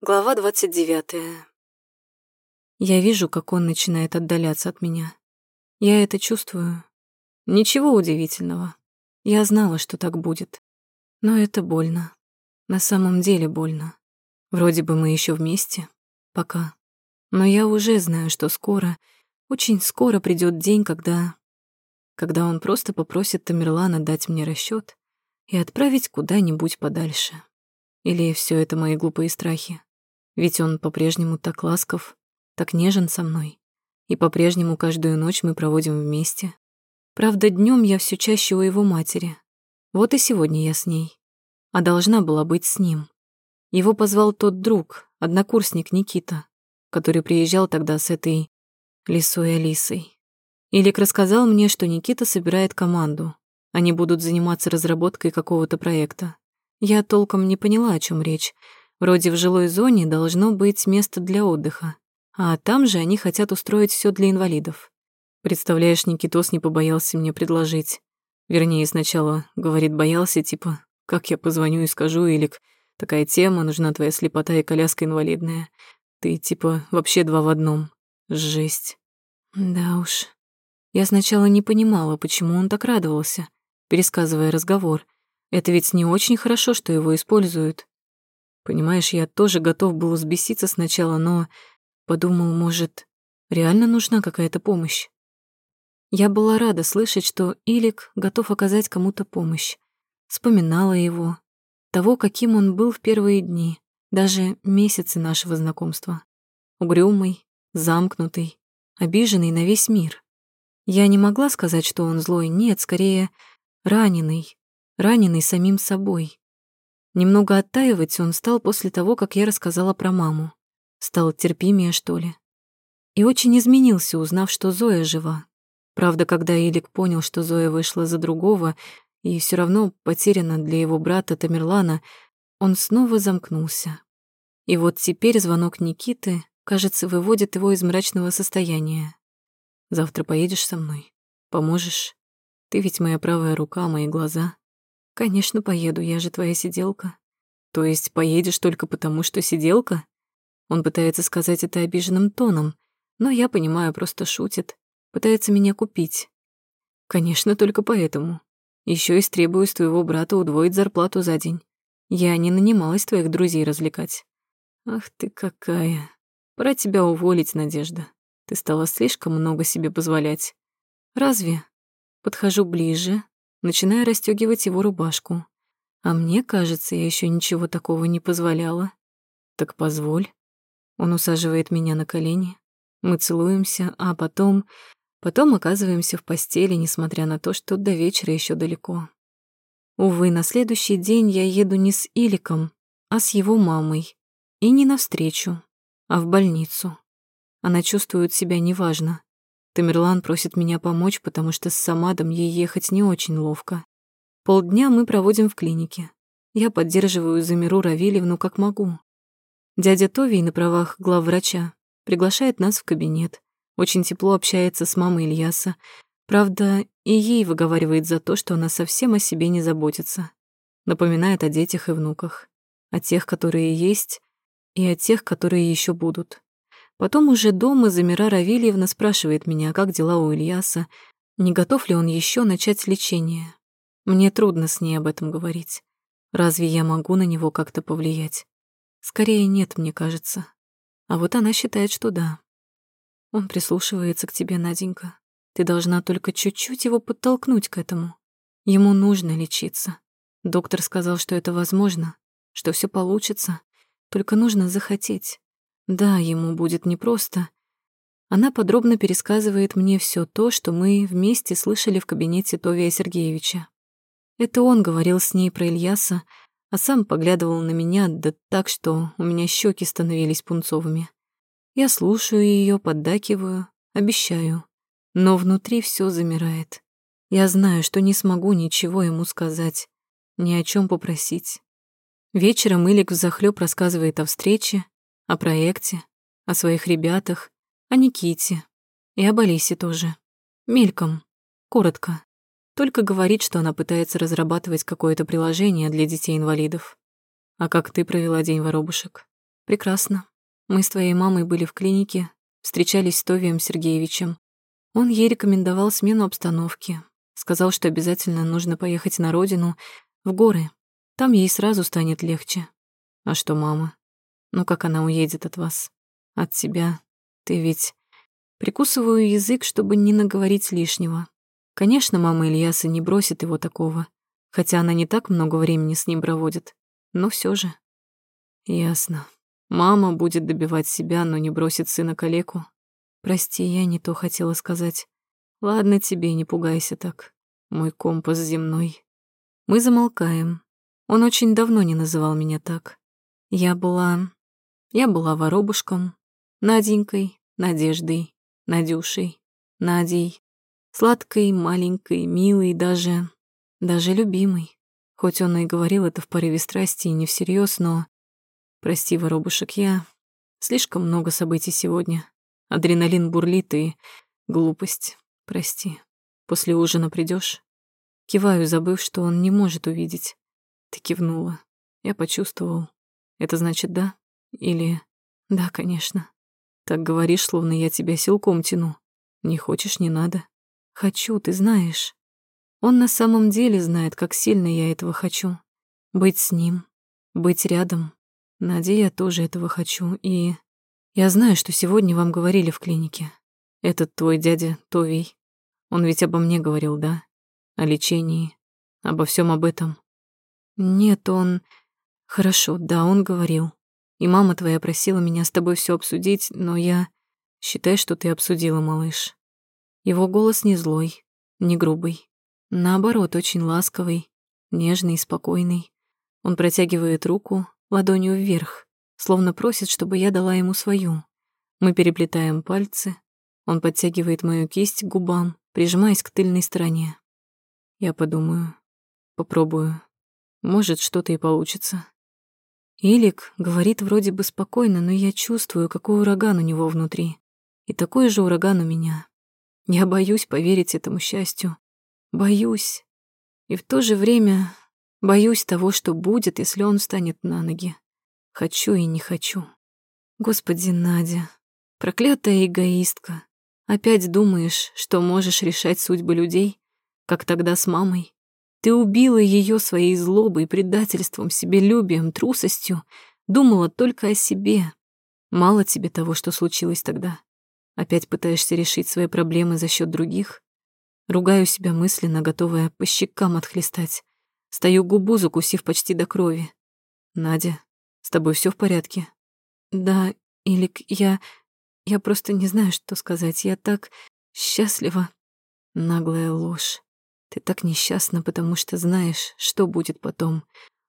Глава двадцать девятая. Я вижу, как он начинает отдаляться от меня. Я это чувствую. Ничего удивительного. Я знала, что так будет. Но это больно. На самом деле больно. Вроде бы мы еще вместе. Пока. Но я уже знаю, что скоро, очень скоро придет день, когда... Когда он просто попросит Тамерлана дать мне расчет и отправить куда-нибудь подальше. Или все это мои глупые страхи? Ведь он по-прежнему так ласков, так нежен со мной. И по-прежнему каждую ночь мы проводим вместе. Правда, днем я все чаще у его матери. Вот и сегодня я с ней. А должна была быть с ним. Его позвал тот друг, однокурсник Никита, который приезжал тогда с этой лисой Алисой. Илик рассказал мне, что Никита собирает команду. Они будут заниматься разработкой какого-то проекта. Я толком не поняла, о чем речь, Вроде в жилой зоне должно быть место для отдыха, а там же они хотят устроить все для инвалидов. Представляешь, Никитос не побоялся мне предложить. Вернее, сначала, говорит, боялся, типа, как я позвоню и скажу, Илик, такая тема, нужна твоя слепота и коляска инвалидная. Ты, типа, вообще два в одном. Жесть. Да уж. Я сначала не понимала, почему он так радовался, пересказывая разговор. Это ведь не очень хорошо, что его используют. Понимаешь, я тоже готов был взбеситься сначала, но подумал, может, реально нужна какая-то помощь. Я была рада слышать, что Илик готов оказать кому-то помощь. Вспоминала его, того, каким он был в первые дни, даже месяцы нашего знакомства. Угрюмый, замкнутый, обиженный на весь мир. Я не могла сказать, что он злой, нет, скорее, раненый, раненый самим собой. Немного оттаивать он стал после того, как я рассказала про маму. Стал терпимее, что ли. И очень изменился, узнав, что Зоя жива. Правда, когда Илик понял, что Зоя вышла за другого и все равно потеряна для его брата Тамерлана, он снова замкнулся. И вот теперь звонок Никиты, кажется, выводит его из мрачного состояния. «Завтра поедешь со мной? Поможешь? Ты ведь моя правая рука, мои глаза. «Конечно, поеду, я же твоя сиделка». «То есть поедешь только потому, что сиделка?» Он пытается сказать это обиженным тоном, но я понимаю, просто шутит. Пытается меня купить. Конечно, только поэтому. Еще и требую с твоего брата удвоить зарплату за день. Я не нанималась твоих друзей развлекать. Ах ты какая. Пора тебя уволить, Надежда. Ты стала слишком много себе позволять. Разве? Подхожу ближе, начиная расстегивать его рубашку. А мне кажется, я еще ничего такого не позволяла. Так позволь. Он усаживает меня на колени. Мы целуемся, а потом... Потом оказываемся в постели, несмотря на то, что до вечера еще далеко. Увы, на следующий день я еду не с Иликом, а с его мамой. И не навстречу, а в больницу. Она чувствует себя неважно. Тамерлан просит меня помочь, потому что с Самадом ей ехать не очень ловко. Полдня мы проводим в клинике. Я поддерживаю Замиру Равильевну как могу. Дядя Товий на правах главврача приглашает нас в кабинет. Очень тепло общается с мамой Ильяса. Правда, и ей выговаривает за то, что она совсем о себе не заботится. Напоминает о детях и внуках. О тех, которые есть, и о тех, которые еще будут. Потом уже дома Замира Равильевна спрашивает меня, как дела у Ильяса, не готов ли он еще начать лечение. Мне трудно с ней об этом говорить. Разве я могу на него как-то повлиять? Скорее нет, мне кажется. А вот она считает, что да. Он прислушивается к тебе, Наденька. Ты должна только чуть-чуть его подтолкнуть к этому. Ему нужно лечиться. Доктор сказал, что это возможно, что все получится, только нужно захотеть. Да, ему будет непросто. Она подробно пересказывает мне все то, что мы вместе слышали в кабинете Товия Сергеевича. Это он говорил с ней про Ильяса, а сам поглядывал на меня, да так, что у меня щеки становились пунцовыми. Я слушаю ее, поддакиваю, обещаю. Но внутри все замирает. Я знаю, что не смогу ничего ему сказать, ни о чем попросить. Вечером Илик взахлёб рассказывает о встрече, о проекте, о своих ребятах, о Никите и об Алисе тоже. Мельком, коротко. Только говорит, что она пытается разрабатывать какое-то приложение для детей-инвалидов. А как ты провела день воробушек? Прекрасно. Мы с твоей мамой были в клинике, встречались с Товием Сергеевичем. Он ей рекомендовал смену обстановки. Сказал, что обязательно нужно поехать на родину, в горы. Там ей сразу станет легче. А что мама? Ну как она уедет от вас? От тебя? Ты ведь... Прикусываю язык, чтобы не наговорить лишнего. Конечно, мама Ильяса не бросит его такого, хотя она не так много времени с ним проводит, но все же. Ясно. Мама будет добивать себя, но не бросит сына калеку. Прости, я не то хотела сказать. Ладно тебе, не пугайся так. Мой компас земной. Мы замолкаем. Он очень давно не называл меня так. Я была... Я была воробушком, Наденькой, Надеждой, Надюшей, Надей, сладкой, маленькой, милой, даже... даже любимой. Хоть он и говорил это в порыве страсти и не всерьез, но... Прости, воробушек, я... Слишком много событий сегодня. Адреналин бурлит и... Глупость. Прости. После ужина придешь? Киваю, забыв, что он не может увидеть. Ты кивнула. Я почувствовал. Это значит да? Или... Да, конечно. Так говоришь, словно я тебя силком тяну. Не хочешь, не надо. Хочу, ты знаешь. Он на самом деле знает, как сильно я этого хочу. Быть с ним, быть рядом. Надя, я тоже этого хочу. И я знаю, что сегодня вам говорили в клинике. Этот твой дядя Товий. Он ведь обо мне говорил, да? О лечении, обо всем об этом. Нет, он... Хорошо, да, он говорил. И мама твоя просила меня с тобой все обсудить, но я... Считай, что ты обсудила, малыш. Его голос не злой, не грубый. Наоборот, очень ласковый, нежный и спокойный. Он протягивает руку ладонью вверх, словно просит, чтобы я дала ему свою. Мы переплетаем пальцы. Он подтягивает мою кисть к губам, прижимаясь к тыльной стороне. Я подумаю, попробую. Может, что-то и получится. Илик говорит вроде бы спокойно, но я чувствую, какой ураган у него внутри. И такой же ураган у меня. Я боюсь поверить этому счастью. Боюсь. И в то же время боюсь того, что будет, если он встанет на ноги. Хочу и не хочу. Господи, Надя, проклятая эгоистка. Опять думаешь, что можешь решать судьбы людей, как тогда с мамой? Ты убила ее своей злобой, предательством, себелюбием, трусостью, думала только о себе. Мало тебе того, что случилось тогда. Опять пытаешься решить свои проблемы за счет других. Ругаю себя мысленно, готовая по щекам отхлестать. Стою губу, закусив почти до крови. Надя, с тобой все в порядке? Да, Илик, я... Я просто не знаю, что сказать. Я так счастлива. Наглая ложь. Ты так несчастна, потому что знаешь, что будет потом.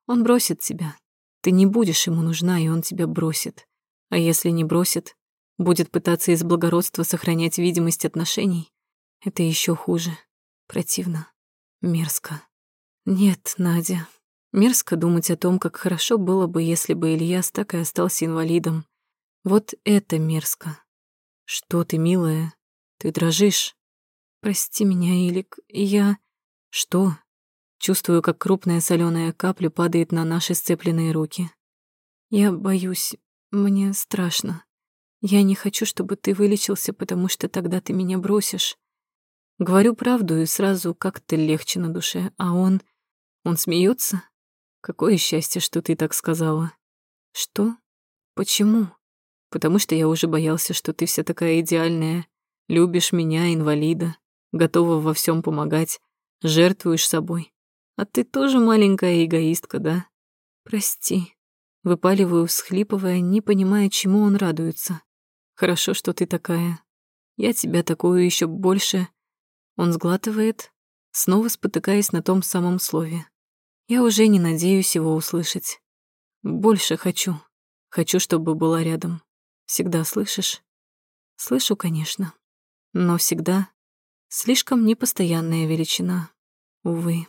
Он бросит тебя. Ты не будешь ему нужна, и он тебя бросит. А если не бросит, будет пытаться из благородства сохранять видимость отношений. Это еще хуже. Противно. Мерзко. Нет, Надя. Мерзко думать о том, как хорошо было бы, если бы Ильяс так и остался инвалидом. Вот это мерзко. Что ты, милая? Ты дрожишь. Прости меня, Илик. Я... Что? Чувствую, как крупная соленая капля падает на наши сцепленные руки. Я боюсь, мне страшно. Я не хочу, чтобы ты вылечился, потому что тогда ты меня бросишь. Говорю правду, и сразу как-то легче на душе. А он... Он смеется? Какое счастье, что ты так сказала. Что? Почему? Потому что я уже боялся, что ты вся такая идеальная. Любишь меня, инвалида, готова во всем помогать. Жертвуешь собой. А ты тоже маленькая эгоистка, да? Прости. Выпаливаю, всхлипывая, не понимая, чему он радуется. Хорошо, что ты такая. Я тебя такую еще больше. Он сглатывает, снова спотыкаясь на том самом слове. Я уже не надеюсь его услышать. Больше хочу. Хочу, чтобы была рядом. Всегда слышишь? Слышу, конечно. Но всегда Слишком непостоянная величина, увы.